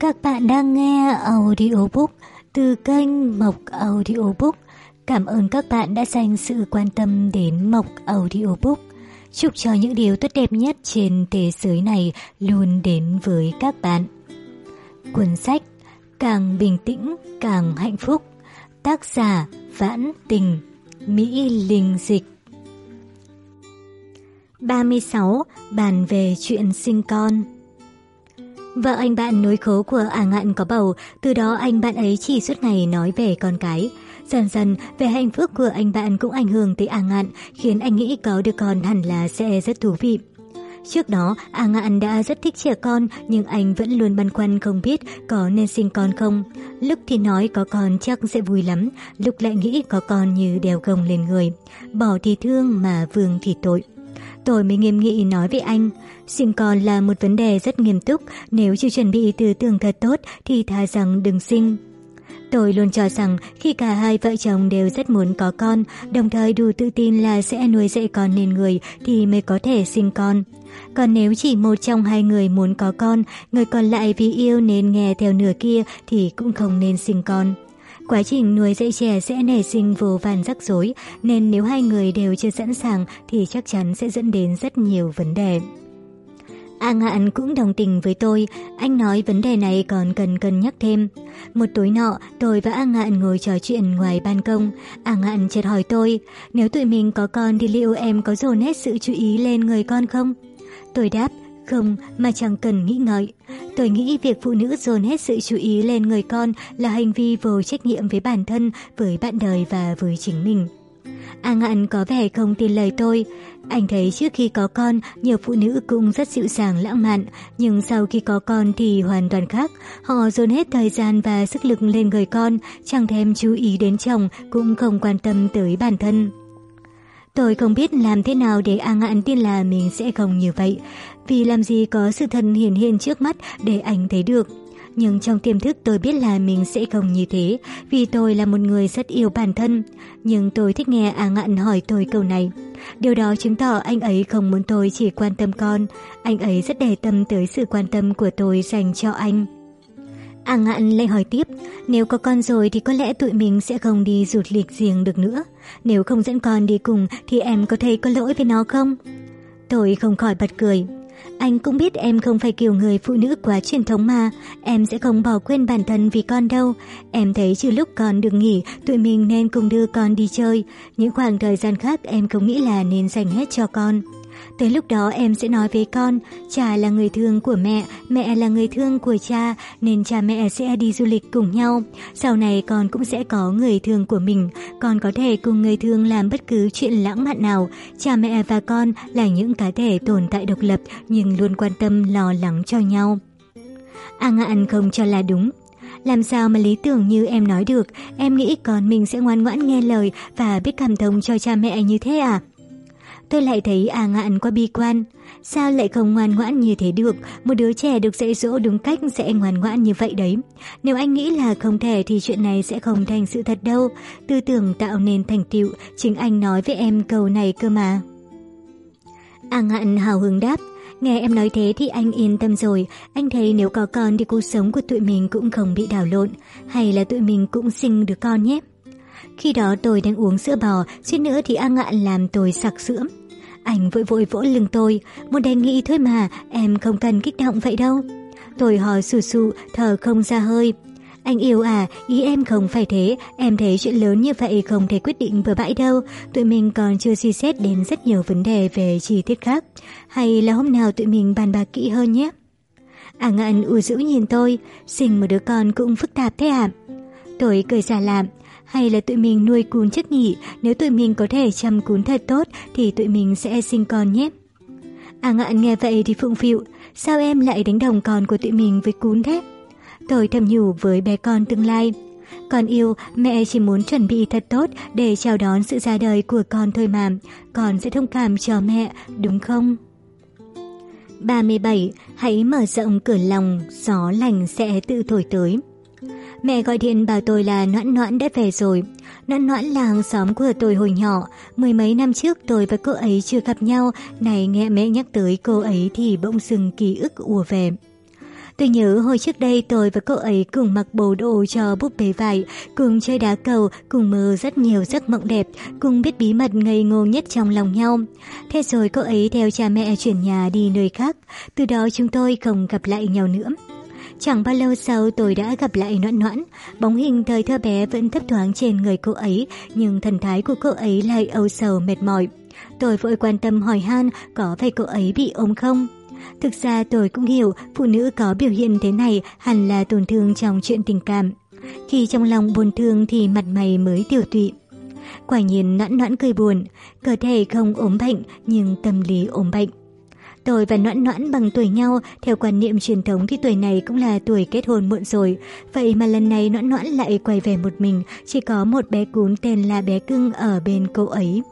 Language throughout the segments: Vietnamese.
Các bạn đang nghe audiobook từ kênh Mộc Audiobook. Cảm ơn các bạn đã dành sự quan tâm đến Mộc Audiobook. Chúc cho những điều tốt đẹp nhất trên thế giới này luôn đến với các bạn. Cuốn sách Càng bình tĩnh, càng hạnh phúc Tác giả Vãn Tình, Mỹ Linh Dịch 36. Bàn về chuyện sinh con Vợ anh bạn nối khố của à ngạn có bầu, từ đó anh bạn ấy chỉ suốt ngày nói về con cái. Dần dần, về hạnh phúc của anh bạn cũng ảnh hưởng tới à ngạn, khiến anh nghĩ có được con hẳn là sẽ rất thú vị. Trước đó, A Ngạn đã rất thích trẻ con, nhưng anh vẫn luôn băn khoăn không biết có nên sinh con không. Lúc thì nói có con chắc sẽ vui lắm, lúc lại nghĩ có con như đeo gồng lên người. Bỏ thì thương mà vương thì tội. Tôi mới nghiêm nghị nói với anh, sinh con là một vấn đề rất nghiêm túc, nếu chưa chuẩn bị tư tưởng thật tốt thì thà rằng đừng sinh. Tôi luôn cho rằng khi cả hai vợ chồng đều rất muốn có con, đồng thời đủ tự tin là sẽ nuôi dạy con nên người thì mới có thể sinh con. Còn nếu chỉ một trong hai người muốn có con, người còn lại vì yêu nên nghe theo nửa kia thì cũng không nên sinh con. Quá trình nuôi dạy trẻ sẽ nảy sinh vô vàn rắc rối, nên nếu hai người đều chưa sẵn sàng thì chắc chắn sẽ dẫn đến rất nhiều vấn đề. A Ngạn cũng đồng tình với tôi, anh nói vấn đề này còn cần cân nhắc thêm. Một tối nọ, tôi và A Ngạn ngồi trò chuyện ngoài ban công. A Ngạn chợt hỏi tôi, nếu tụi mình có con thì liệu em có dồn hết sự chú ý lên người con không? Tôi đáp, không, mà chẳng cần nghĩ ngợi. Tôi nghĩ việc phụ nữ dồn hết sự chú ý lên người con là hành vi vô trách nhiệm với bản thân, với bạn đời và với chính mình. A ngạn có vẻ không tin lời tôi. Anh thấy trước khi có con, nhiều phụ nữ cũng rất dịu dàng lãng mạn, nhưng sau khi có con thì hoàn toàn khác. Họ dồn hết thời gian và sức lực lên người con, chẳng thèm chú ý đến chồng, cũng không quan tâm tới bản thân. Tôi không biết làm thế nào để A Ngạn tin là mình sẽ không như vậy, vì làm gì có sự thân hiển hiện trước mắt để anh thấy được. Nhưng trong tiềm thức tôi biết là mình sẽ không như thế, vì tôi là một người rất yêu bản thân. Nhưng tôi thích nghe A Ngạn hỏi tôi câu này. Điều đó chứng tỏ anh ấy không muốn tôi chỉ quan tâm con, anh ấy rất để tâm tới sự quan tâm của tôi dành cho anh. A ngạn lại hỏi tiếp, nếu có con rồi thì có lẽ tụi mình sẽ không đi du lịch riêng được nữa. Nếu không dẫn con đi cùng thì em có thấy có lỗi với nó không? Tôi không khỏi bật cười. Anh cũng biết em không phải kiểu người phụ nữ quá truyền thống mà, em sẽ không bỏ quên bản thân vì con đâu. Em thấy trừ lúc con được nghỉ, tụi mình nên cùng đưa con đi chơi. Những khoảng thời gian khác em không nghĩ là nên dành hết cho con. Tới lúc đó em sẽ nói với con, cha là người thương của mẹ, mẹ là người thương của cha, nên cha mẹ sẽ đi du lịch cùng nhau. Sau này con cũng sẽ có người thương của mình, con có thể cùng người thương làm bất cứ chuyện lãng mạn nào. Cha mẹ và con là những cá thể tồn tại độc lập nhưng luôn quan tâm lo lắng cho nhau. A ngạn không cho là đúng. Làm sao mà lý tưởng như em nói được, em nghĩ con mình sẽ ngoan ngoãn nghe lời và biết cảm thông cho cha mẹ như thế à? Tôi lại thấy à ngạn quá bi quan. Sao lại không ngoan ngoãn như thế được, một đứa trẻ được dạy dỗ đúng cách sẽ ngoan ngoãn như vậy đấy. Nếu anh nghĩ là không thể thì chuyện này sẽ không thành sự thật đâu. Tư tưởng tạo nên thành tựu, chính anh nói với em câu này cơ mà. À ngạn hào hứng đáp, Nghe em nói thế thì anh yên tâm rồi, anh thấy nếu có con thì cuộc sống của tụi mình cũng không bị đảo lộn, hay là tụi mình cũng sinh được con nhé. Khi đó tôi đang uống sữa bò, suýt nữa thì A Ngạn làm tôi sặc sữa. Anh vội vội vỗ lưng tôi, một đề nghị thôi mà, em không cần kích động vậy đâu. Tôi hò sù sụ, thở không ra hơi. Anh yêu à, ý em không phải thế, em thấy chuyện lớn như vậy không thể quyết định bừa bãi đâu, tụi mình còn chưa suy xét đến rất nhiều vấn đề về chi tiết khác. Hay là hôm nào tụi mình bàn bạc kỹ hơn nhé? À ngạn ủ rũ nhìn tôi, sinh một đứa con cũng phức tạp thế à? Tôi cười giả làm, hay là tụi mình nuôi cún chất nhỉ? Nếu tụi mình có thể chăm cún thật tốt thì tụi mình sẽ sinh con nhé. À ngạn nghe vậy thì phụng phịu, sao em lại đánh đồng con của tụi mình với cún thế? Tôi thầm nhủ với bé con tương lai. Con yêu, mẹ chỉ muốn chuẩn bị thật tốt để chào đón sự ra đời của con thôi mà. Con sẽ thông cảm cho mẹ, đúng không? 37. Hãy mở rộng cửa lòng, gió lành sẽ tự thổi tới. Mẹ gọi điện bảo tôi là Noãn Noãn đã về rồi. Noãn Noãn là hàng xóm của tôi hồi nhỏ. Mười mấy năm trước tôi và cô ấy chưa gặp nhau. Này nghe mẹ nhắc tới cô ấy thì bỗng dừng ký ức ùa về. Tôi nhớ hồi trước đây tôi và cô ấy cùng mặc bồ đồ cho búp bê vải, cùng chơi đá cầu, cùng mơ rất nhiều giấc mộng đẹp, cùng biết bí mật ngây ngô nhất trong lòng nhau. Thế rồi cô ấy theo cha mẹ chuyển nhà đi nơi khác, từ đó chúng tôi không gặp lại nhau nữa. Chẳng bao lâu sau tôi đã gặp lại Noãn Noãn, bóng hình thời thơ bé vẫn thấp thoáng trên người cô ấy, nhưng thần thái của cô ấy lại âu sầu mệt mỏi. Tôi vội quan tâm hỏi han có phải cô ấy bị ốm không? Thực ra tôi cũng hiểu phụ nữ có biểu hiện thế này hẳn là tổn thương trong chuyện tình cảm. Khi trong lòng buồn thương thì mặt mày mới tiểu tụy. Quả nhiên noãn noãn cười buồn, cơ thể không ốm bệnh nhưng tâm lý ốm bệnh. Tôi và Noãn Noãn bằng tuổi nhau, theo quan niệm truyền thống thì tuổi này cũng là tuổi kết hôn muộn rồi. Vậy mà lần này Noãn Noãn lại quay về một mình, chỉ có một bé cún tên là bé cưng ở bên cô ấy.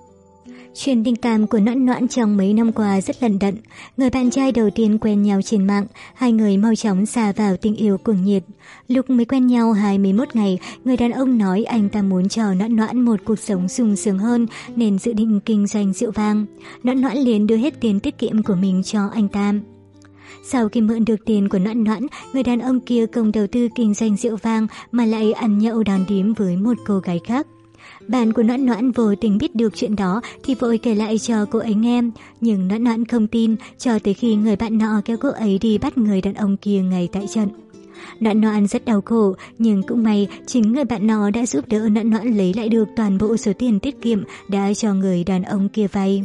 Chuyện tình cảm của Noãn Noãn trong mấy năm qua rất lần đận. Người bạn trai đầu tiên quen nhau trên mạng, hai người mau chóng xa vào tình yêu cuồng nhiệt. Lúc mới quen nhau 21 ngày, người đàn ông nói anh ta muốn cho Noãn Noãn một cuộc sống sung sướng hơn nên dự định kinh doanh rượu vang. Noãn Noãn liền đưa hết tiền tiết kiệm của mình cho anh ta. Sau khi mượn được tiền của Noãn Noãn, người đàn ông kia không đầu tư kinh doanh rượu vang mà lại ăn nhậu đàn đếm với một cô gái khác. Bạn của Noãn Noãn vô tình biết được chuyện đó thì vội kể lại cho cô ấy nghe. Nhưng Noãn Noãn không tin cho tới khi người bạn nọ kéo cô ấy đi bắt người đàn ông kia ngay tại trận. Noãn Noãn rất đau khổ, nhưng cũng may chính người bạn nọ đã giúp đỡ Noãn Noãn lấy lại được toàn bộ số tiền tiết kiệm đã cho người đàn ông kia vay.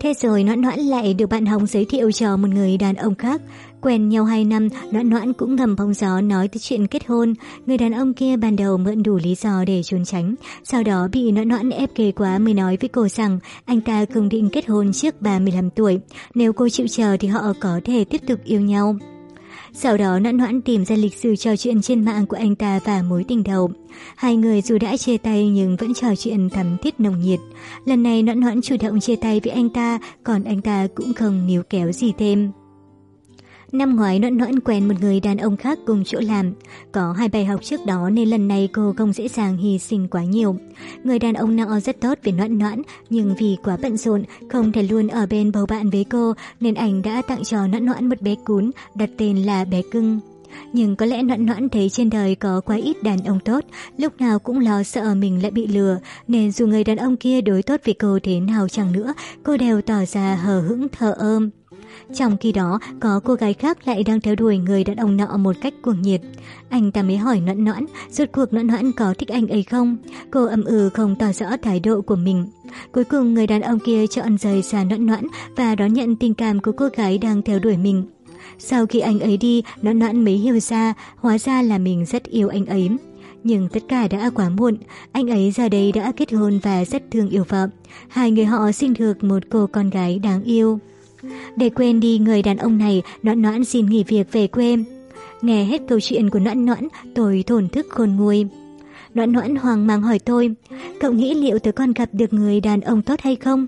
Thế rồi Noãn Noãn lại được bạn Hồng giới thiệu cho một người đàn ông khác. Quen nhau 2 năm, Noãn Noãn cũng ngầm bóng gió nói tới chuyện kết hôn. Người đàn ông kia ban đầu mượn đủ lý do để trốn tránh. Sau đó bị Noãn Noãn ép ghê quá mới nói với cô rằng anh ta không định kết hôn trước 35 tuổi. Nếu cô chịu chờ thì họ có thể tiếp tục yêu nhau. Sau đó Noãn Noãn tìm ra lịch sử trò chuyện trên mạng của anh ta và mối tình đầu. Hai người dù đã chia tay nhưng vẫn trò chuyện thắm thiết nồng nhiệt. Lần này Noãn Noãn chủ động chia tay với anh ta, còn anh ta cũng không níu kéo gì thêm. Năm ngoái Noãn Noãn quen một người đàn ông khác cùng chỗ làm. Có hai bài học trước đó nên lần này cô không dễ dàng hy sinh quá nhiều. Người đàn ông nọ rất tốt với Noãn Noãn, nhưng vì quá bận rộn, không thể luôn ở bên bầu bạn với cô, nên anh đã tặng cho Noãn Noãn một bé cún, đặt tên là bé cưng. Nhưng có lẽ Noãn Noãn thấy trên đời có quá ít đàn ông tốt, lúc nào cũng lo sợ mình lại bị lừa, nên dù người đàn ông kia đối tốt với cô thế nào chẳng nữa, cô đều tỏ ra hờ hững thờ ôm. Trong khi đó, có cô gái khác lại đang theo đuổi người đàn ông nọ một cách cuồng nhiệt. Anh ta mới hỏi noãn noãn, rốt cuộc noãn noãn có thích anh ấy không? Cô âm ừ không tỏ rõ thái độ của mình. Cuối cùng người đàn ông kia chọn rời xa noãn noãn và đón nhận tình cảm của cô gái đang theo đuổi mình. Sau khi anh ấy đi, noãn noãn mới hiểu ra, hóa ra là mình rất yêu anh ấy. Nhưng tất cả đã quá muộn, anh ấy giờ đây đã kết hôn và rất thương yêu vợ. Hai người họ sinh được một cô con gái đáng yêu. Để quên đi người đàn ông này, Noãn Noãn xin nghỉ việc về quê. Nghe hết câu chuyện của Noãn Noãn, tôi thổn thức khôn nguôi. Noãn Noãn hoang mang hỏi tôi, cậu nghĩ liệu tớ còn gặp được người đàn ông tốt hay không?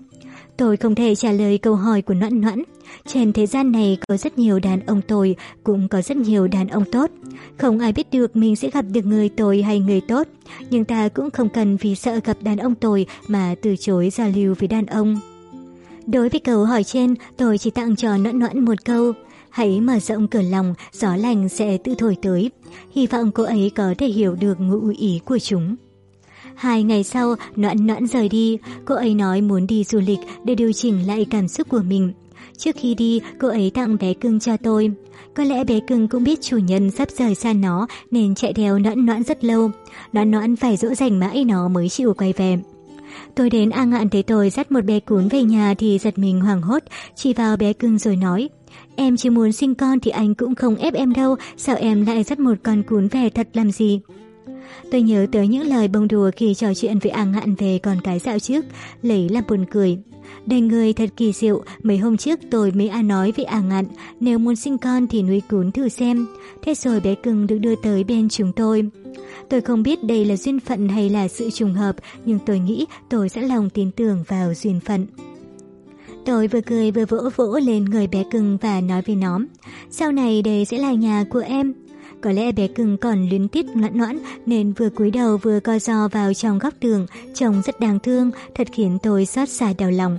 Tôi không thể trả lời câu hỏi của Noãn Noãn. Trên thế gian này có rất nhiều đàn ông tồi, cũng có rất nhiều đàn ông tốt. Không ai biết được mình sẽ gặp được người tồi hay người tốt, nhưng ta cũng không cần vì sợ gặp đàn ông tồi mà từ chối giao lưu với đàn ông. Đối với câu hỏi trên, tôi chỉ tặng cho noãn noãn một câu. Hãy mở rộng cửa lòng, gió lành sẽ tự thổi tới. Hy vọng cô ấy có thể hiểu được ngụ ý của chúng. Hai ngày sau, noãn noãn rời đi. Cô ấy nói muốn đi du lịch để điều chỉnh lại cảm xúc của mình. Trước khi đi, cô ấy tặng bé cưng cho tôi. Có lẽ bé cưng cũng biết chủ nhân sắp rời xa nó nên chạy theo noãn noãn rất lâu. Noãn noãn phải dỗ dành mãi nó mới chịu quay về. Tôi đến A Ngạn thấy tôi dắt một bé cún về nhà thì giật mình hoảng hốt, chỉ vào bé cưng rồi nói. Em chỉ muốn sinh con thì anh cũng không ép em đâu, sao em lại dắt một con cún về thật làm gì? Tôi nhớ tới những lời bông đùa khi trò chuyện với A Ngạn về con cái dạo trước, lấy làm buồn cười. Đời người thật kỳ diệu, mấy hôm trước tôi mới A nói với A Ngạn, nếu muốn sinh con thì nuôi cún thử xem. Thế rồi bé cưng được đưa tới bên chúng tôi. Tôi không biết đây là duyên phận hay là sự trùng hợp, nhưng tôi nghĩ tôi sẽ lòng tin tưởng vào duyên phận. Tôi vừa cười vừa vỗ vỗ lên người bé cưng và nói với nó, sau này đây sẽ là nhà của em. Có lẽ bé cưng còn luyến tiếc ngoãn ngoãn nên vừa cúi đầu vừa co ro vào trong góc tường, trông rất đáng thương, thật khiến tôi xót xa đau lòng.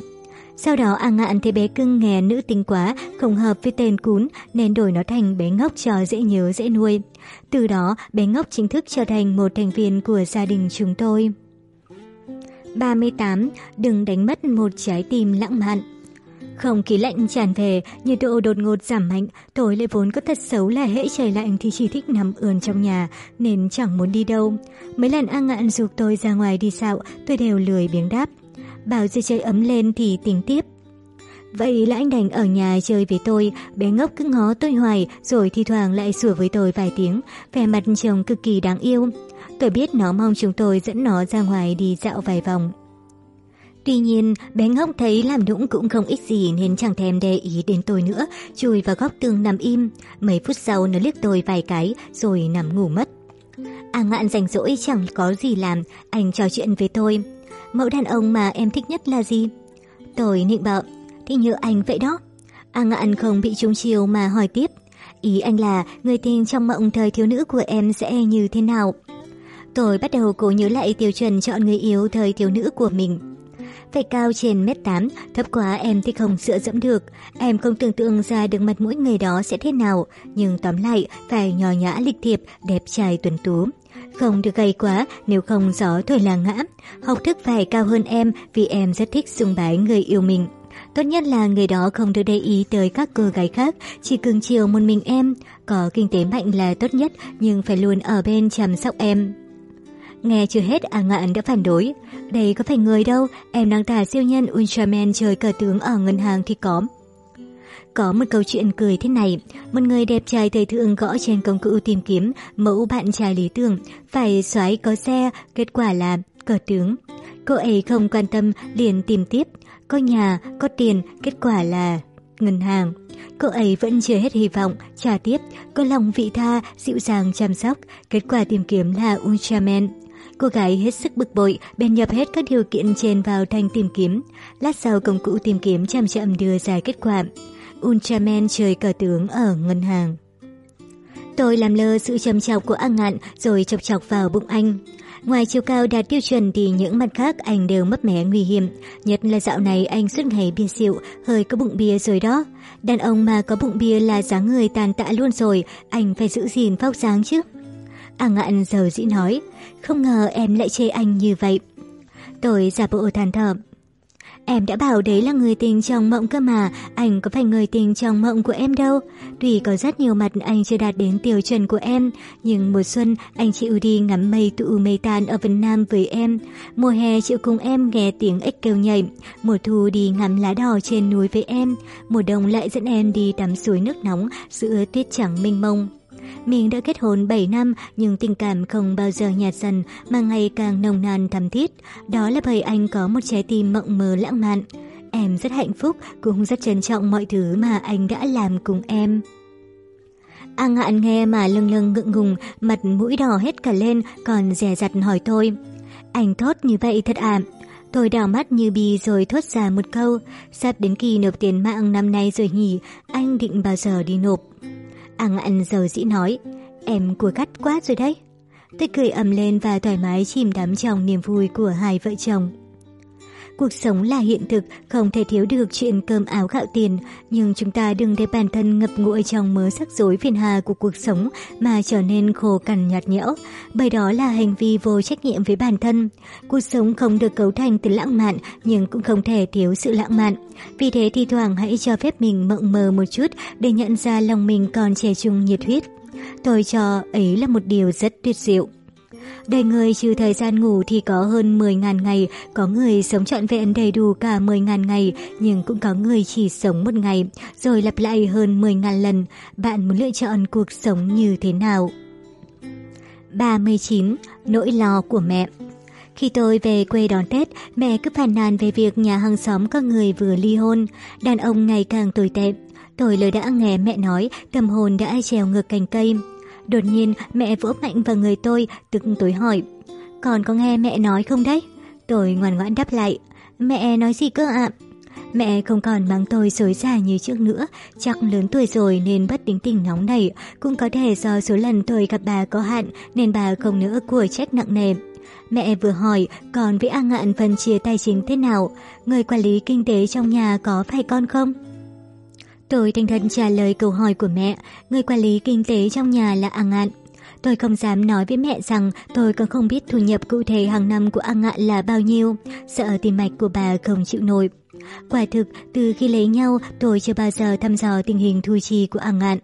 Sau đó A Ngạn thấy bé cưng nghe nữ tính quá, không hợp với tên cún nên đổi nó thành bé ngốc cho dễ nhớ dễ nuôi. Từ đó, bé ngốc chính thức trở thành một thành viên của gia đình chúng tôi. 38. Đừng đánh mất một trái tim lãng mạn không khí lạnh tràn về, nhiệt độ đột ngột giảm mạnh, tôi lại vốn có thật xấu là hễ trời lạnh thì chỉ thích nằm ườn trong nhà, nên chẳng muốn đi đâu. Mấy lần A Ngạn dục tôi ra ngoài đi dạo, tôi đều lười biếng đáp. Bảo giờ trời ấm lên thì tính tiếp. Vậy là anh đành ở nhà chơi với tôi, bé ngốc cứ ngó tôi hoài, rồi thi thoảng lại sủa với tôi vài tiếng, vẻ mặt chồng cực kỳ đáng yêu. Tôi biết nó mong chúng tôi dẫn nó ra ngoài đi dạo vài vòng. Tuy nhiên, bé ngốc thấy làm nũng cũng không ích gì nên chẳng thèm để ý đến tôi nữa, chui vào góc tường nằm im. Mấy phút sau nó liếc tôi vài cái rồi nằm ngủ mất. À ngạn rảnh rỗi chẳng có gì làm, anh trò chuyện với tôi. Mẫu đàn ông mà em thích nhất là gì? Tôi nịnh bợ, thì như anh vậy đó. À ngạn không bị trúng chiều mà hỏi tiếp. Ý anh là người tình trong mộng thời thiếu nữ của em sẽ như thế nào? Tôi bắt đầu cố nhớ lại tiêu chuẩn chọn người yêu thời thiếu nữ của mình. Phải cao trên mét 8, thấp quá em thì không sữa dẫm được. Em không tưởng tượng ra được mặt mũi người đó sẽ thế nào, nhưng tóm lại phải nhỏ nhã lịch thiệp, đẹp trai tuấn tú. Không được gầy quá, nếu không gió thổi là ngã. Học thức phải cao hơn em vì em rất thích sung bái người yêu mình. Tốt nhất là người đó không được để ý tới các cô gái khác, chỉ cưng chiều một mình em. Có kinh tế mạnh là tốt nhất, nhưng phải luôn ở bên chăm sóc em. Nghe chưa hết A Ngạn đã phản đối. Đây có phải người đâu, em đang tả siêu nhân Ultraman chơi cờ tướng ở ngân hàng thì có. Có một câu chuyện cười thế này, một người đẹp trai thời thượng gõ trên công cụ tìm kiếm mẫu bạn trai lý tưởng, phải xoáy có xe, kết quả là cờ tướng. Cô ấy không quan tâm, liền tìm tiếp, có nhà, có tiền, kết quả là ngân hàng. Cô ấy vẫn chưa hết hy vọng, trả tiếp, có lòng vị tha, dịu dàng chăm sóc, kết quả tìm kiếm là Ultraman. Cô gái hết sức bực bội, bèn nhập hết các điều kiện trên vào thanh tìm kiếm. Lát sau công cụ tìm kiếm chậm chậm đưa ra kết quả. Ultraman chơi cờ tướng ở ngân hàng. Tôi làm lơ sự trầm trọng của anh ngạn rồi chọc chọc vào bụng anh. Ngoài chiều cao đạt tiêu chuẩn thì những mặt khác anh đều mấp mé nguy hiểm. Nhất là dạo này anh suốt ngày bia rượu, hơi có bụng bia rồi đó. Đàn ông mà có bụng bia là dáng người tàn tạ luôn rồi, anh phải giữ gìn phóc dáng chứ. À ngạn giàu dĩ nói, không ngờ em lại chê anh như vậy. Tôi giả bộ than thở. Em đã bảo đấy là người tình trong mộng cơ mà, anh có phải người tình trong mộng của em đâu. Tuy có rất nhiều mặt anh chưa đạt đến tiêu chuẩn của em, nhưng mùa xuân anh chịu đi ngắm mây tụ mây tan ở Vân Nam với em. Mùa hè chịu cùng em nghe tiếng ếch kêu nhảy. Mùa thu đi ngắm lá đỏ trên núi với em. Mùa đông lại dẫn em đi tắm suối nước nóng giữa tuyết trắng mênh mông. Mình đã kết hôn 7 năm nhưng tình cảm không bao giờ nhạt dần mà ngày càng nồng nàn thắm thiết. Đó là bởi anh có một trái tim mộng mơ lãng mạn. Em rất hạnh phúc, cũng rất trân trọng mọi thứ mà anh đã làm cùng em. A ngạn nghe mà lưng lưng ngượng ngùng, mặt mũi đỏ hết cả lên, còn dè dặt hỏi tôi. Anh thốt như vậy thật ạ. Tôi đào mắt như bì rồi thốt ra một câu. Sắp đến kỳ nộp tiền mạng năm nay rồi nhỉ, anh định bao giờ đi nộp. Ăn ăn dầu dĩ nói, em cua cắt quá rồi đấy. Tôi cười ầm lên và thoải mái chìm đắm trong niềm vui của hai vợ chồng. Cuộc sống là hiện thực, không thể thiếu được chuyện cơm áo gạo tiền, nhưng chúng ta đừng để bản thân ngập ngụi trong mớ sắc rối phiền hà của cuộc sống mà trở nên khổ cằn nhạt nhẽo, bởi đó là hành vi vô trách nhiệm với bản thân. Cuộc sống không được cấu thành từ lãng mạn, nhưng cũng không thể thiếu sự lãng mạn. Vì thế thi thoảng hãy cho phép mình mộng mơ một chút để nhận ra lòng mình còn trẻ trung nhiệt huyết. Tôi cho ấy là một điều rất tuyệt diệu. Đời người trừ thời gian ngủ thì có hơn 10.000 ngày, có người sống trọn vẹn đầy đủ cả 10.000 ngày, nhưng cũng có người chỉ sống một ngày, rồi lặp lại hơn 10.000 lần. Bạn muốn lựa chọn cuộc sống như thế nào? 39. Nỗi lo của mẹ khi tôi về quê đón Tết, mẹ cứ phàn nàn về việc nhà hàng xóm có người vừa ly hôn, đàn ông ngày càng tồi tệ. Tôi lời đã nghe mẹ nói, tâm hồn đã trèo ngược cành cây. Đột nhiên mẹ vỗ mạnh vào người tôi, tức tối hỏi. Còn có nghe mẹ nói không đấy? Tôi ngoan ngoãn đáp lại. Mẹ nói gì cơ ạ? Mẹ không còn mắng tôi xối xả như trước nữa, chắc lớn tuổi rồi nên bất tính tình nóng này, cũng có thể do số lần tôi gặp bà có hạn nên bà không nỡ của trách nặng nề. Mẹ vừa hỏi còn với A Ngạn phân chia tài chính thế nào, người quản lý kinh tế trong nhà có phải con không? Tôi thành thật trả lời câu hỏi của mẹ, người quản lý kinh tế trong nhà là A Ngạn. Tôi không dám nói với mẹ rằng tôi còn không biết thu nhập cụ thể hàng năm của A Ngạn là bao nhiêu, sợ tim mạch của bà không chịu nổi. Quả thực, từ khi lấy nhau, tôi chưa bao giờ thăm dò tình hình thu chi của A Ngạn.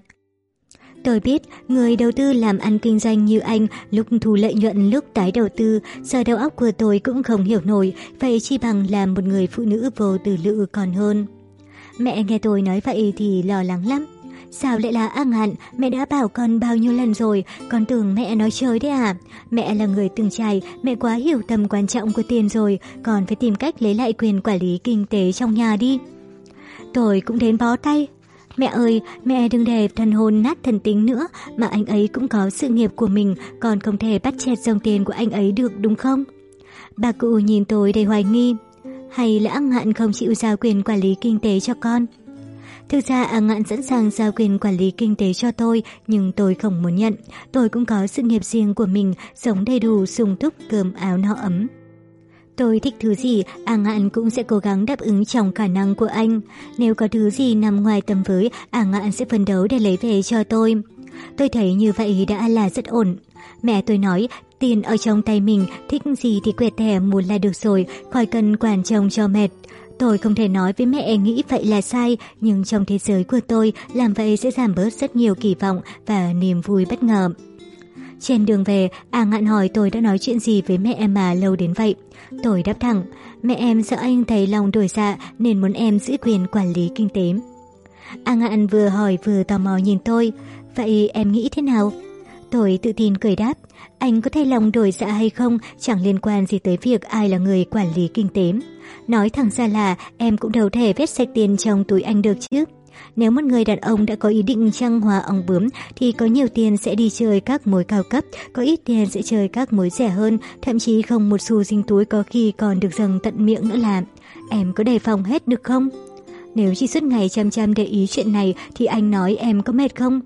Tôi biết, người đầu tư làm ăn kinh doanh như anh, lúc thu lợi nhuận lúc tái đầu tư, giờ đầu óc của tôi cũng không hiểu nổi, vậy chi bằng làm một người phụ nữ vô tư lự còn hơn. Mẹ nghe tôi nói vậy thì lo lắng lắm. Sao lại là ăn hạn, mẹ đã bảo con bao nhiêu lần rồi, con tưởng mẹ nói chơi đấy à? Mẹ là người từng trải, mẹ quá hiểu tầm quan trọng của tiền rồi, còn phải tìm cách lấy lại quyền quản lý kinh tế trong nhà đi. Tôi cũng đến bó tay. Mẹ ơi, mẹ đừng để thần hồn nát thần tính nữa, mà anh ấy cũng có sự nghiệp của mình, còn không thể bắt chẹt dòng tiền của anh ấy được đúng không? Bà cụ nhìn tôi đầy hoài nghi. Hay là ăng ngạn không chịu giao quyền quản lý kinh tế cho con? Thực ra A Ngạn sẵn sàng giao quyền quản lý kinh tế cho tôi, nhưng tôi không muốn nhận. Tôi cũng có sự nghiệp riêng của mình, sống đầy đủ, sung túc, cơm áo no ấm. Tôi thích thứ gì, A Ngạn cũng sẽ cố gắng đáp ứng trong khả năng của anh. Nếu có thứ gì nằm ngoài tầm với, A Ngạn sẽ phấn đấu để lấy về cho tôi. Tôi thấy như vậy đã là rất ổn. Mẹ tôi nói, tiền ở trong tay mình, thích gì thì quẹt thẻ muốn là được rồi, khỏi cần quản chồng cho mệt. Tôi không thể nói với mẹ nghĩ vậy là sai, nhưng trong thế giới của tôi, làm vậy sẽ giảm bớt rất nhiều kỳ vọng và niềm vui bất ngờ. Trên đường về, A ngạn hỏi tôi đã nói chuyện gì với mẹ em mà lâu đến vậy. Tôi đáp thẳng, mẹ em sợ anh thấy lòng đổi dạ nên muốn em giữ quyền quản lý kinh tế. A ngạn vừa hỏi vừa tò mò nhìn tôi, vậy em nghĩ thế nào? Tôi tự tin cười đáp, anh có thay lòng đổi dạ hay không chẳng liên quan gì tới việc ai là người quản lý kinh tế. Nói thẳng ra là em cũng đâu thể vết sạch tiền trong túi anh được chứ. Nếu một người đàn ông đã có ý định trăng hòa ong bướm thì có nhiều tiền sẽ đi chơi các mối cao cấp, có ít tiền sẽ chơi các mối rẻ hơn, thậm chí không một xu dinh túi có khi còn được dâng tận miệng nữa là Em có đề phòng hết được không? Nếu chỉ suốt ngày chăm chăm để ý chuyện này thì anh nói em có mệt không?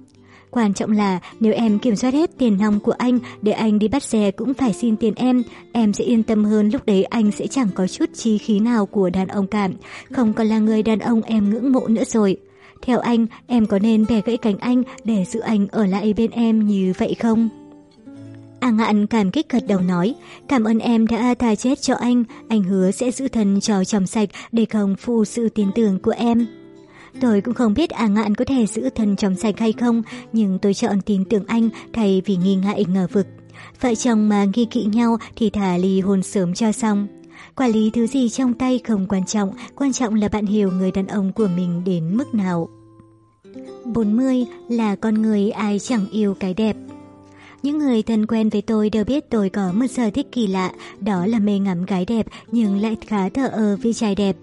Quan trọng là nếu em kiểm soát hết tiền nong của anh để anh đi bắt xe cũng phải xin tiền em, em sẽ yên tâm hơn lúc đấy anh sẽ chẳng có chút chi khí nào của đàn ông cả, không còn là người đàn ông em ngưỡng mộ nữa rồi. Theo anh, em có nên bẻ gãy cánh anh để giữ anh ở lại bên em như vậy không? A ngạn cảm kích gật đầu nói, cảm ơn em đã tha chết cho anh, anh hứa sẽ giữ thân cho trong sạch để không phụ sự tin tưởng của em. Tôi cũng không biết A ngạn có thể giữ thân trong sạch hay không, nhưng tôi chọn tin tưởng anh thay vì nghi ngại ngờ vực. Vợ chồng mà nghi kỵ nhau thì thả ly hôn sớm cho xong. Quản lý thứ gì trong tay không quan trọng, quan trọng là bạn hiểu người đàn ông của mình đến mức nào. 40 là con người ai chẳng yêu cái đẹp. Những người thân quen với tôi đều biết tôi có một sở thích kỳ lạ, đó là mê ngắm gái đẹp nhưng lại khá thờ ơ với trai đẹp.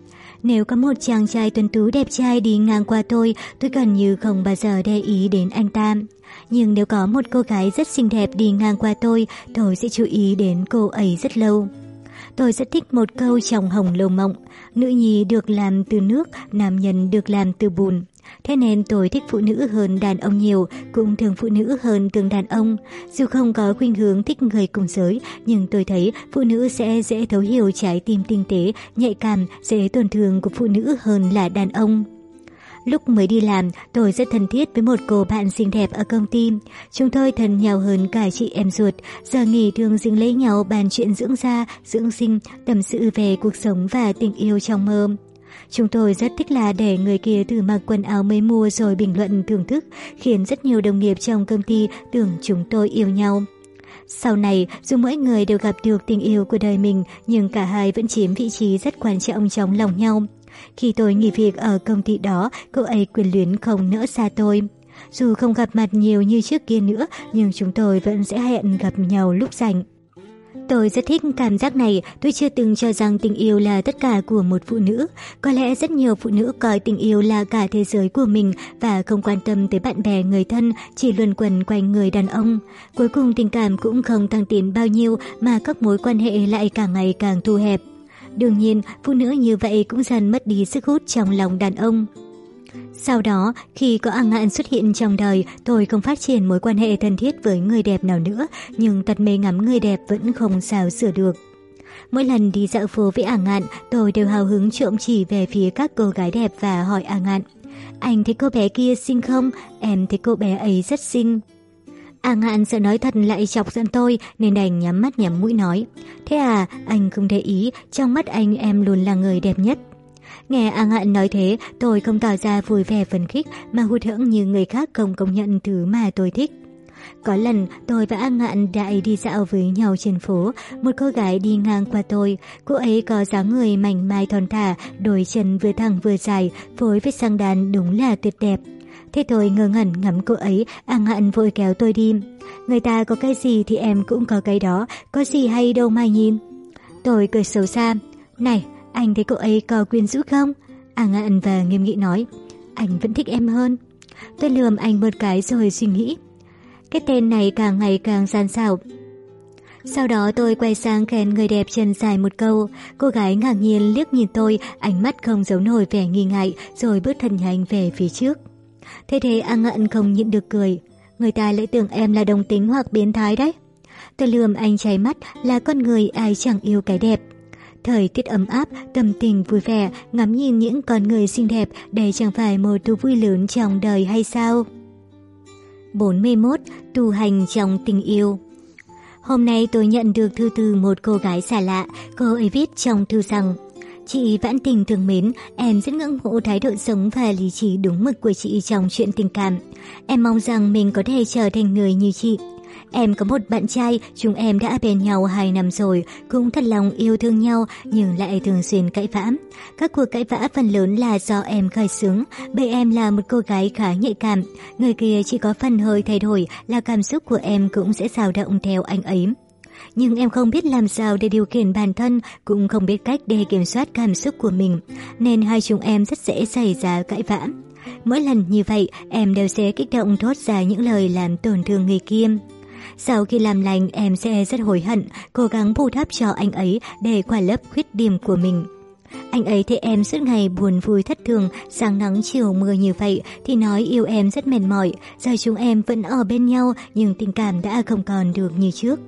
Nếu có một chàng trai tuấn tú đẹp trai đi ngang qua tôi, tôi gần như không bao giờ để ý đến anh ta. Nhưng nếu có một cô gái rất xinh đẹp đi ngang qua tôi, tôi sẽ chú ý đến cô ấy rất lâu. Tôi rất thích một câu trong Hồng Lầu Mộng, nữ nhi được làm từ nước, nam nhân được làm từ bùn. Thế nên tôi thích phụ nữ hơn đàn ông nhiều, cũng thường phụ nữ hơn từng đàn ông. Dù không có khuynh hướng thích người cùng giới, nhưng tôi thấy phụ nữ sẽ dễ thấu hiểu trái tim tinh tế, nhạy cảm, dễ tổn thương của phụ nữ hơn là đàn ông. Lúc mới đi làm, tôi rất thân thiết với một cô bạn xinh đẹp ở công ty. Chúng tôi thân nhau hơn cả chị em ruột. Giờ nghỉ thường dính lấy nhau bàn chuyện dưỡng da, dưỡng sinh, tâm sự về cuộc sống và tình yêu trong mơ. Chúng tôi rất thích là để người kia thử mặc quần áo mới mua rồi bình luận thưởng thức, khiến rất nhiều đồng nghiệp trong công ty tưởng chúng tôi yêu nhau. Sau này, dù mỗi người đều gặp được tình yêu của đời mình, nhưng cả hai vẫn chiếm vị trí rất quan trọng trong lòng nhau. Khi tôi nghỉ việc ở công ty đó, cô ấy quyền luyến không nỡ xa tôi. Dù không gặp mặt nhiều như trước kia nữa, nhưng chúng tôi vẫn sẽ hẹn gặp nhau lúc rảnh. Tôi rất thích cảm giác này, tôi chưa từng cho rằng tình yêu là tất cả của một phụ nữ. Có lẽ rất nhiều phụ nữ coi tình yêu là cả thế giới của mình và không quan tâm tới bạn bè người thân, chỉ luẩn quẩn quanh người đàn ông. Cuối cùng tình cảm cũng không tăng tiến bao nhiêu mà các mối quan hệ lại càng ngày càng thu hẹp. Đương nhiên, phụ nữ như vậy cũng dần mất đi sức hút trong lòng đàn ông. Sau đó, khi có A ngạn xuất hiện trong đời, tôi không phát triển mối quan hệ thân thiết với người đẹp nào nữa, nhưng tật mê ngắm người đẹp vẫn không sao sửa được. Mỗi lần đi dạo phố với A ngạn, tôi đều hào hứng trộm chỉ về phía các cô gái đẹp và hỏi A ngạn. Anh thấy cô bé kia xinh không? Em thấy cô bé ấy rất xinh. À, A ngạn sợ nói thật lại chọc giận tôi nên đành nhắm mắt nhắm mũi nói. Thế à, anh không để ý, trong mắt anh em luôn là người đẹp nhất. Nghe A Ngạn nói thế, tôi không tỏ ra vui vẻ phấn khích mà hụt hẫng như người khác không công nhận thứ mà tôi thích. Có lần tôi và A Ngạn đại đi dạo với nhau trên phố, một cô gái đi ngang qua tôi. Cô ấy có dáng người mảnh mai thon thả, đôi chân vừa thẳng vừa dài, phối với sang đàn đúng là tuyệt đẹp. Thế tôi ngơ ngẩn ngắm cô ấy, à ăn hận vội kéo tôi đi. Người ta có cái gì thì em cũng có cái đó, có gì hay đâu mà nhìn. Tôi cười xấu xa. Này, anh thấy cô ấy có quyến rũ không? À ăn hận và nghiêm nghị nói. Anh vẫn thích em hơn. Tôi lườm anh một cái rồi suy nghĩ. Cái tên này càng ngày càng gian xảo. Sau đó tôi quay sang khen người đẹp chân dài một câu. Cô gái ngạc nhiên liếc nhìn tôi, ánh mắt không giấu nổi vẻ nghi ngại, rồi bước thân nhanh về phía trước. Thế thế A Ngạn không nhịn được cười. Người ta lại tưởng em là đồng tính hoặc biến thái đấy. Tôi lườm anh cháy mắt là con người ai chẳng yêu cái đẹp. Thời tiết ấm áp, tâm tình vui vẻ, ngắm nhìn những con người xinh đẹp, đây chẳng phải một thú vui lớn trong đời hay sao? 41. Tu hành trong tình yêu Hôm nay tôi nhận được thư từ một cô gái xa lạ, cô ấy viết trong thư rằng Chị vãn tình thương mến, em rất ngưỡng mộ thái độ sống và lý trí đúng mực của chị trong chuyện tình cảm. Em mong rằng mình có thể trở thành người như chị. Em có một bạn trai, chúng em đã bên nhau 2 năm rồi, cũng thật lòng yêu thương nhau nhưng lại thường xuyên cãi vã. Các cuộc cãi vã phần lớn là do em khởi xướng, bởi em là một cô gái khá nhạy cảm. Người kia chỉ có phần hơi thay đổi là cảm xúc của em cũng sẽ dao động theo anh ấy. Nhưng em không biết làm sao để điều khiển bản thân, cũng không biết cách để kiểm soát cảm xúc của mình, nên hai chúng em rất dễ xảy ra cãi vã. Mỗi lần như vậy, em đều sẽ kích động thốt ra những lời làm tổn thương người kia. Sau khi làm lành em sẽ rất hối hận, cố gắng bù đắp cho anh ấy để qua lấp khuyết điểm của mình. Anh ấy thấy em suốt ngày buồn vui thất thường, sáng nắng chiều mưa như vậy thì nói yêu em rất mệt mỏi, giờ chúng em vẫn ở bên nhau nhưng tình cảm đã không còn được như trước.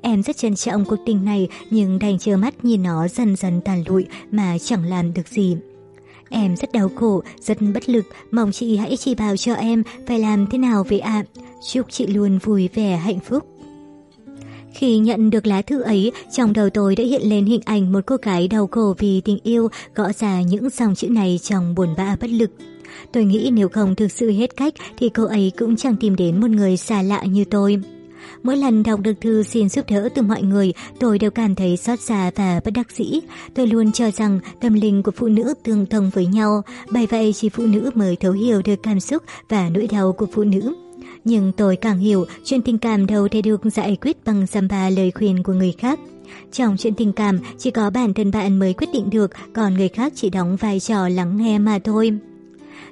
Em rất trân trọng cuộc tình này nhưng đành trơ mắt nhìn nó dần dần tàn lụi mà chẳng làm được gì. Em rất đau khổ, rất bất lực, mong chị hãy chỉ bảo cho em phải làm thế nào vậy ạ. Chúc chị luôn vui vẻ hạnh phúc. Khi nhận được lá thư ấy, trong đầu tôi đã hiện lên hình ảnh một cô gái đau khổ vì tình yêu gõ ra những dòng chữ này trong buồn bã bất lực. Tôi nghĩ nếu không thực sự hết cách thì cô ấy cũng chẳng tìm đến một người xa lạ như tôi. Mỗi lần đọc được thư xin giúp đỡ từ mọi người, tôi đều cảm thấy xót xa và bất đắc dĩ. Tôi luôn cho rằng tâm linh của phụ nữ tương thông với nhau, bởi vậy chỉ phụ nữ mới thấu hiểu được cảm xúc và nỗi đau của phụ nữ. Nhưng tôi càng hiểu chuyện tình cảm đâu thể được giải quyết bằng dăm ba lời khuyên của người khác. Trong chuyện tình cảm, chỉ có bản thân bạn mới quyết định được, còn người khác chỉ đóng vai trò lắng nghe mà thôi.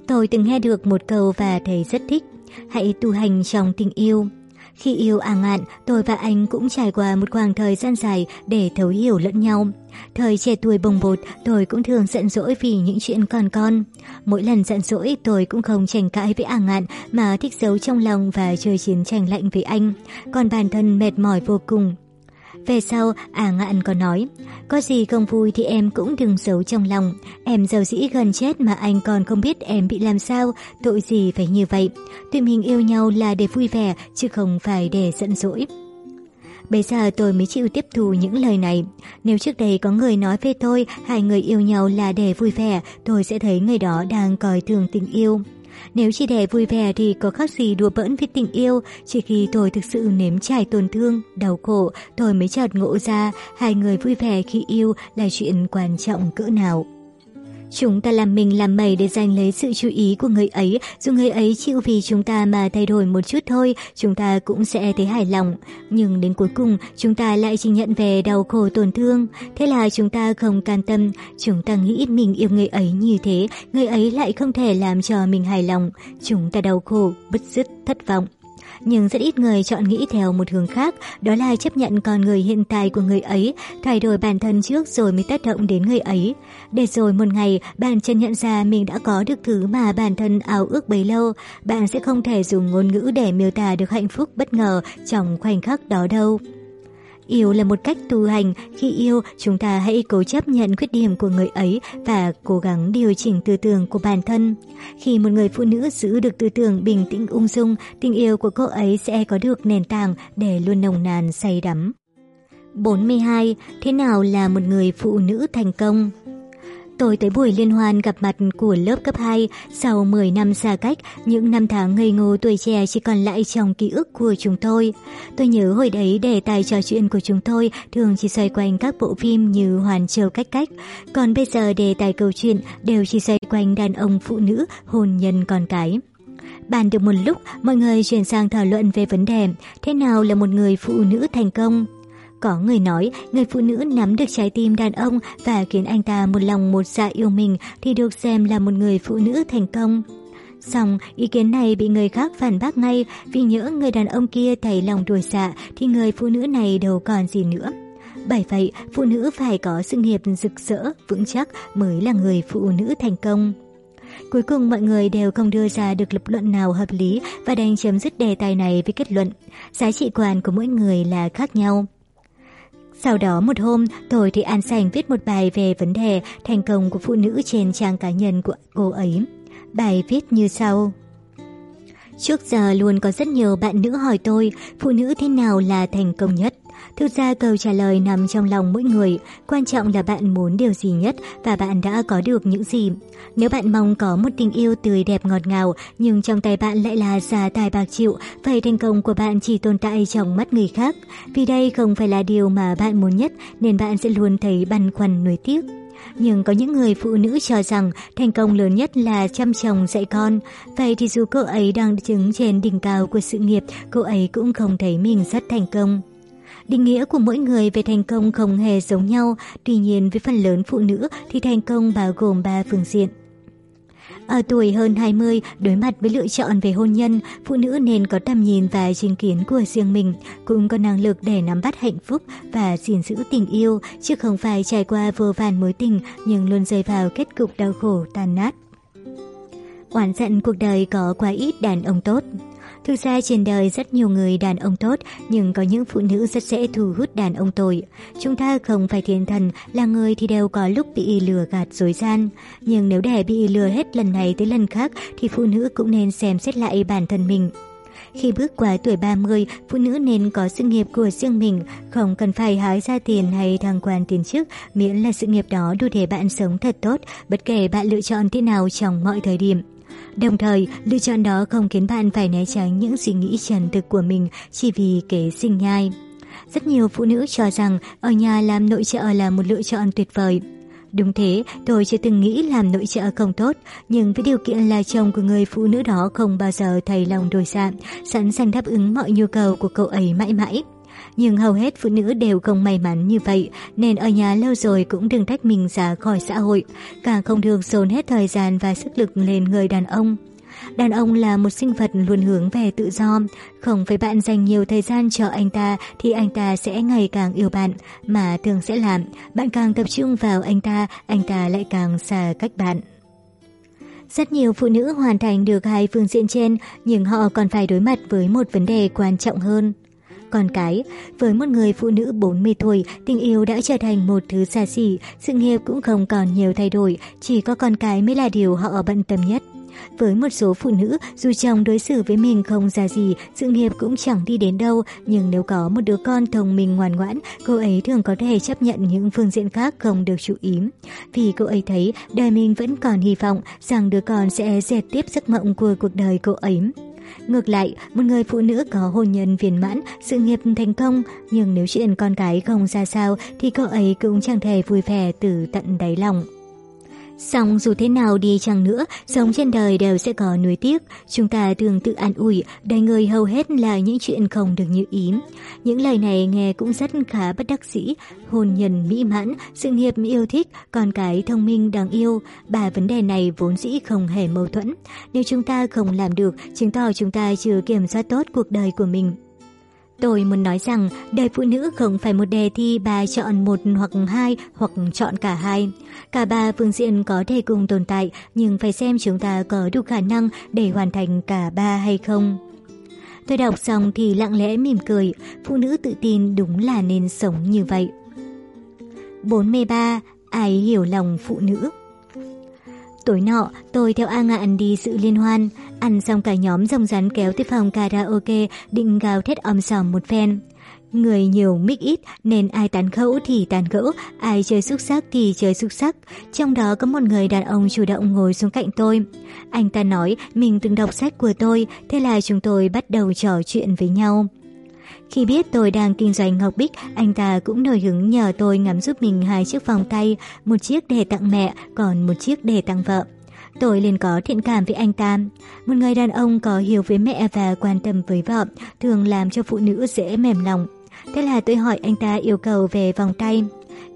Tôi từng nghe được một câu và thấy rất thích. Hãy tu hành trong tình yêu. Khi yêu A Ngạn, tôi và anh cũng trải qua một khoảng thời gian dài để thấu hiểu lẫn nhau. Thời trẻ tuổi bồng bột, tôi cũng thường giận dỗi vì những chuyện còn con. Mỗi lần giận dỗi, tôi cũng không tranh cãi với A Ngạn mà thích giấu trong lòng và chơi chiến tranh lạnh với anh. Còn bản thân mệt mỏi vô cùng. Về sau, à ngạn có nói, có gì không vui thì em cũng đừng giấu trong lòng. Em giàu dĩ gần chết mà anh còn không biết em bị làm sao, tội gì phải như vậy. Tụi mình yêu nhau là để vui vẻ, chứ không phải để giận dỗi. Bây giờ tôi mới chịu tiếp thu những lời này. Nếu trước đây có người nói với tôi hai người yêu nhau là để vui vẻ, tôi sẽ thấy người đó đang coi thường tình yêu. Nếu chỉ để vui vẻ thì có khác gì đùa bỡn với tình yêu, chỉ khi tôi thực sự nếm trải tổn thương, đau khổ, tôi mới chợt ngộ ra hai người vui vẻ khi yêu là chuyện quan trọng cỡ nào. Chúng ta làm mình làm mày để giành lấy sự chú ý của người ấy, dù người ấy chịu vì chúng ta mà thay đổi một chút thôi, chúng ta cũng sẽ thấy hài lòng. Nhưng đến cuối cùng, chúng ta lại chỉ nhận về đau khổ tổn thương. Thế là chúng ta không can tâm, chúng ta nghĩ mình yêu người ấy như thế, người ấy lại không thể làm cho mình hài lòng. Chúng ta đau khổ, bứt rứt, thất vọng. Nhưng rất ít người chọn nghĩ theo một hướng khác, đó là chấp nhận con người hiện tại của người ấy, thay đổi bản thân trước rồi mới tác động đến người ấy. Để rồi một ngày, bạn chân nhận ra mình đã có được thứ mà bản thân ao ước bấy lâu, bạn sẽ không thể dùng ngôn ngữ để miêu tả được hạnh phúc bất ngờ trong khoảnh khắc đó đâu. Yêu là một cách tu hành, khi yêu chúng ta hãy cố chấp nhận khuyết điểm của người ấy và cố gắng điều chỉnh tư tưởng của bản thân. Khi một người phụ nữ giữ được tư tưởng bình tĩnh ung dung, tình yêu của cô ấy sẽ có được nền tảng để luôn nồng nàn say đắm. 42. Thế nào là một người phụ nữ thành công? Tôi tới buổi liên hoan gặp mặt của lớp cấp 2, sau 10 năm xa cách, những năm tháng ngây ngô tuổi trẻ chỉ còn lại trong ký ức của chúng tôi. Tôi nhớ hồi đấy đề tài trò chuyện của chúng tôi thường chỉ xoay quanh các bộ phim như Hoàn Châu Cách Cách, còn bây giờ đề tài câu chuyện đều chỉ xoay quanh đàn ông phụ nữ, hôn nhân con cái. Bàn được một lúc, mọi người chuyển sang thảo luận về vấn đề thế nào là một người phụ nữ thành công. Có người nói, người phụ nữ nắm được trái tim đàn ông và khiến anh ta một lòng một dạ yêu mình thì được xem là một người phụ nữ thành công. Xong, ý kiến này bị người khác phản bác ngay vì nhỡ người đàn ông kia thấy lòng đuổi xạ dạ thì người phụ nữ này đâu còn gì nữa. Bởi vậy, phụ nữ phải có sự nghiệp rực rỡ, vững chắc mới là người phụ nữ thành công. Cuối cùng mọi người đều không đưa ra được lập luận nào hợp lý và đành chấm dứt đề tài này với kết luận. Giá trị quan của mỗi người là khác nhau. Sau đó một hôm, tôi thì An Sành viết một bài về vấn đề thành công của phụ nữ trên trang cá nhân của cô ấy. Bài viết như sau. Trước giờ luôn có rất nhiều bạn nữ hỏi tôi phụ nữ thế nào là thành công nhất. Thực ra câu trả lời nằm trong lòng mỗi người, quan trọng là bạn muốn điều gì nhất và bạn đã có được những gì. Nếu bạn mong có một tình yêu tươi đẹp ngọt ngào nhưng trong tay bạn lại là già tài bạc triệu, vậy thành công của bạn chỉ tồn tại trong mắt người khác. Vì đây không phải là điều mà bạn muốn nhất nên bạn sẽ luôn thấy băn khoăn nuối tiếc. Nhưng có những người phụ nữ cho rằng thành công lớn nhất là chăm chồng dạy con. Vậy thì dù cô ấy đang đứng trên đỉnh cao của sự nghiệp, cô ấy cũng không thấy mình rất thành công. Định nghĩa của mỗi người về thành công không hề giống nhau, tuy nhiên với phần lớn phụ nữ thì thành công bao gồm 3 phương diện. Ở tuổi hơn 20, đối mặt với lựa chọn về hôn nhân, phụ nữ nên có tầm nhìn và chứng kiến của riêng mình, cũng có năng lực để nắm bắt hạnh phúc và gìn giữ tình yêu, chứ không phải trải qua vô vàn mối tình nhưng luôn rơi vào kết cục đau khổ tàn nát. Oán giận cuộc đời có quá ít đàn ông tốt. Thực ra trên đời rất nhiều người đàn ông tốt, nhưng có những phụ nữ rất dễ thu hút đàn ông tồi. Chúng ta không phải thiên thần, là người thì đều có lúc bị lừa gạt dối gian. Nhưng nếu để bị lừa hết lần này tới lần khác, thì phụ nữ cũng nên xem xét lại bản thân mình. Khi bước qua tuổi 30, phụ nữ nên có sự nghiệp của riêng mình, không cần phải hái ra tiền hay thăng quan tiền chức, miễn là sự nghiệp đó đủ để bạn sống thật tốt, bất kể bạn lựa chọn thế nào trong mọi thời điểm. Đồng thời, lựa chọn đó không khiến bạn phải né tránh những suy nghĩ trần thực của mình chỉ vì kế sinh nhai. Rất nhiều phụ nữ cho rằng ở nhà làm nội trợ là một lựa chọn tuyệt vời. Đúng thế, tôi chưa từng nghĩ làm nội trợ không tốt, nhưng với điều kiện là chồng của người phụ nữ đó không bao giờ thay lòng đổi dạ, sẵn sàng đáp ứng mọi nhu cầu của cậu ấy mãi mãi nhưng hầu hết phụ nữ đều không may mắn như vậy, nên ở nhà lâu rồi cũng đừng tách mình ra khỏi xã hội, càng không được dồn hết thời gian và sức lực lên người đàn ông. Đàn ông là một sinh vật luôn hướng về tự do, không phải bạn dành nhiều thời gian cho anh ta thì anh ta sẽ ngày càng yêu bạn, mà thường sẽ làm, bạn càng tập trung vào anh ta, anh ta lại càng xa cách bạn. Rất nhiều phụ nữ hoàn thành được hai phương diện trên, nhưng họ còn phải đối mặt với một vấn đề quan trọng hơn con cái. Với một người phụ nữ 40 tuổi, tình yêu đã trở thành một thứ xa xỉ, sự nghiệp cũng không còn nhiều thay đổi, chỉ có con cái mới là điều họ bận tâm nhất. Với một số phụ nữ, dù chồng đối xử với mình không ra gì, sự nghiệp cũng chẳng đi đến đâu, nhưng nếu có một đứa con thông minh ngoan ngoãn, cô ấy thường có thể chấp nhận những phương diện khác không được chú ý. Vì cô ấy thấy đời mình vẫn còn hy vọng rằng đứa con sẽ dệt tiếp giấc mộng của cuộc đời cô ấy. Ngược lại, một người phụ nữ có hôn nhân viên mãn, sự nghiệp thành công, nhưng nếu chuyện con cái không ra sao thì cô ấy cũng chẳng thể vui vẻ từ tận đáy lòng. Xong dù thế nào đi chăng nữa, sống trên đời đều sẽ có nuối tiếc. Chúng ta thường tự an ủi, đời người hầu hết là những chuyện không được như ý. Những lời này nghe cũng rất khá bất đắc dĩ. Hôn nhân mỹ mãn, sự nghiệp yêu thích, con cái thông minh đáng yêu. Ba vấn đề này vốn dĩ không hề mâu thuẫn. Nếu chúng ta không làm được, chứng tỏ chúng ta chưa kiểm soát tốt cuộc đời của mình. Tôi muốn nói rằng đời phụ nữ không phải một đề thi bà chọn một hoặc hai hoặc chọn cả hai. Cả ba phương diện có thể cùng tồn tại nhưng phải xem chúng ta có đủ khả năng để hoàn thành cả ba hay không. Tôi đọc xong thì lặng lẽ mỉm cười, phụ nữ tự tin đúng là nên sống như vậy. 43. Ai hiểu lòng phụ nữ? Tối nọ, tôi theo A Ngạn đi sự liên hoan, ăn xong cả nhóm rồng rắn kéo tới phòng karaoke định gào thét om sòm một phen. Người nhiều mic ít nên ai tán gẫu thì tán gẫu, ai chơi xúc sắc thì chơi xúc sắc. Trong đó có một người đàn ông chủ động ngồi xuống cạnh tôi. Anh ta nói mình từng đọc sách của tôi, thế là chúng tôi bắt đầu trò chuyện với nhau. Khi biết tôi đang kinh doanh ngọc bích, anh ta cũng nổi hứng nhờ tôi ngắm giúp mình hai chiếc vòng tay, một chiếc để tặng mẹ, còn một chiếc để tặng vợ. Tôi liền có thiện cảm với anh ta. Một người đàn ông có hiểu với mẹ và quan tâm với vợ, thường làm cho phụ nữ dễ mềm lòng. Thế là tôi hỏi anh ta yêu cầu về vòng tay.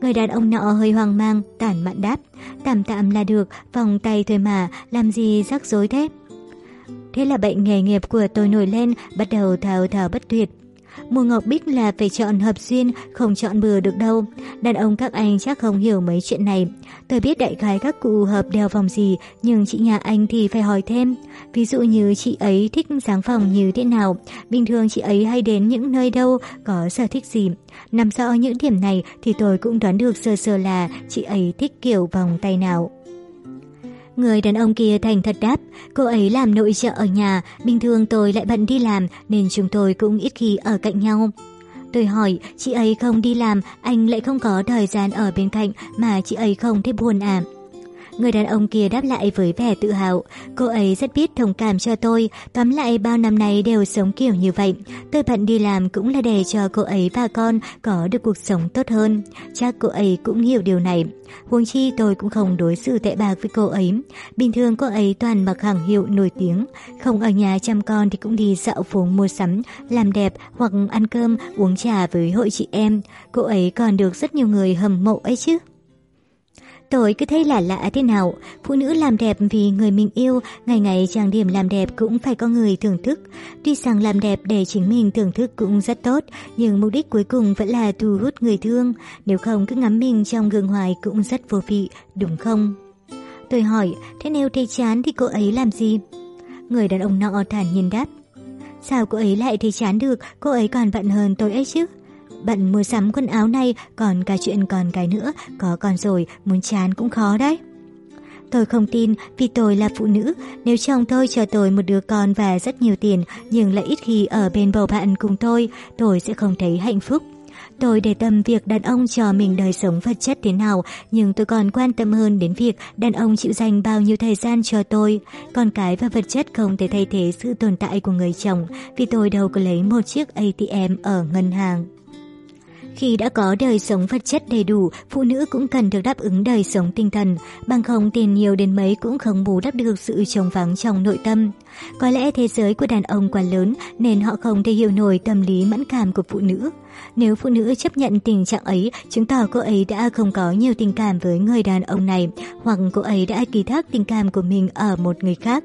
Người đàn ông nọ hơi hoang mang, tản mạn đáp. Tạm tạm là được, vòng tay thôi mà, làm gì rắc rối thế? Thế là bệnh nghề nghiệp của tôi nổi lên, bắt đầu thao thao bất tuyệt mùa ngọc bích là phải chọn hợp duyên, không chọn bừa được đâu. Đàn ông các anh chắc không hiểu mấy chuyện này. Tôi biết đại khái các cụ hợp đeo vòng gì, nhưng chị nhà anh thì phải hỏi thêm. Ví dụ như chị ấy thích dáng phòng như thế nào, bình thường chị ấy hay đến những nơi đâu, có sở thích gì. Nằm rõ những điểm này thì tôi cũng đoán được sơ sơ là chị ấy thích kiểu vòng tay nào. Người đàn ông kia thành thật đáp, cô ấy làm nội trợ ở nhà, bình thường tôi lại bận đi làm nên chúng tôi cũng ít khi ở cạnh nhau. Tôi hỏi, chị ấy không đi làm, anh lại không có thời gian ở bên cạnh mà chị ấy không thấy buồn à? Người đàn ông kia đáp lại với vẻ tự hào. Cô ấy rất biết thông cảm cho tôi, tóm lại bao năm nay đều sống kiểu như vậy. Tôi bận đi làm cũng là để cho cô ấy và con có được cuộc sống tốt hơn. Chắc cô ấy cũng hiểu điều này. Huống chi tôi cũng không đối xử tệ bạc với cô ấy. Bình thường cô ấy toàn mặc hàng hiệu nổi tiếng. Không ở nhà chăm con thì cũng đi dạo phố mua sắm, làm đẹp hoặc ăn cơm, uống trà với hội chị em. Cô ấy còn được rất nhiều người hâm mộ ấy chứ. Tôi cứ thấy là lạ thế nào, phụ nữ làm đẹp vì người mình yêu, ngày ngày trang điểm làm đẹp cũng phải có người thưởng thức. Tuy rằng làm đẹp để chính mình thưởng thức cũng rất tốt, nhưng mục đích cuối cùng vẫn là thu hút người thương. Nếu không cứ ngắm mình trong gương hoài cũng rất vô vị, đúng không? Tôi hỏi, thế nếu thấy chán thì cô ấy làm gì? Người đàn ông nọ thản nhiên đáp. Sao cô ấy lại thấy chán được, cô ấy còn bận hơn tôi ấy chứ? Bận mua sắm quần áo này, còn cả chuyện còn cái nữa, có con rồi, muốn chán cũng khó đấy. Tôi không tin vì tôi là phụ nữ, nếu chồng tôi cho tôi một đứa con và rất nhiều tiền nhưng lại ít khi ở bên bầu bạn cùng tôi, tôi sẽ không thấy hạnh phúc. Tôi để tâm việc đàn ông cho mình đời sống vật chất thế nào, nhưng tôi còn quan tâm hơn đến việc đàn ông chịu dành bao nhiêu thời gian cho tôi. Con cái và vật chất không thể thay thế sự tồn tại của người chồng, vì tôi đâu có lấy một chiếc ATM ở ngân hàng. Khi đã có đời sống vật chất đầy đủ, phụ nữ cũng cần được đáp ứng đời sống tinh thần, bằng không tiền nhiều đến mấy cũng không bù đắp được sự trống vắng trong nội tâm. Có lẽ thế giới của đàn ông quá lớn nên họ không thể hiểu nổi tâm lý mẫn cảm của phụ nữ. Nếu phụ nữ chấp nhận tình trạng ấy, chứng tỏ cô ấy đã không có nhiều tình cảm với người đàn ông này, hoặc cô ấy đã kỳ thác tình cảm của mình ở một người khác.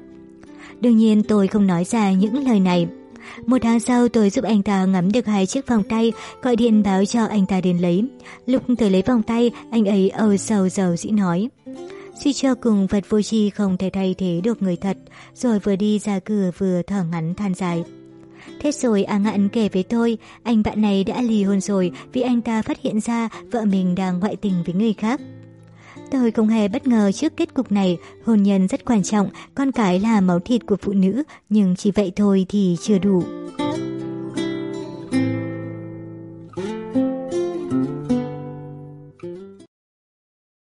Đương nhiên tôi không nói ra những lời này. Một tháng sau tôi giúp anh ta ngắm được hai chiếc vòng tay, gọi điện báo cho anh ta đến lấy. Lúc tôi lấy vòng tay, anh ấy âu sầu dầu dĩ nói. Suy cho cùng vật vô tri không thể thay thế được người thật, rồi vừa đi ra cửa vừa thở ngắn than dài. Thế rồi A Ngạn kể với tôi, anh bạn này đã ly hôn rồi vì anh ta phát hiện ra vợ mình đang ngoại tình với người khác. Tôi không hề bất ngờ trước kết cục này, hôn nhân rất quan trọng, con cái là máu thịt của phụ nữ, nhưng chỉ vậy thôi thì chưa đủ.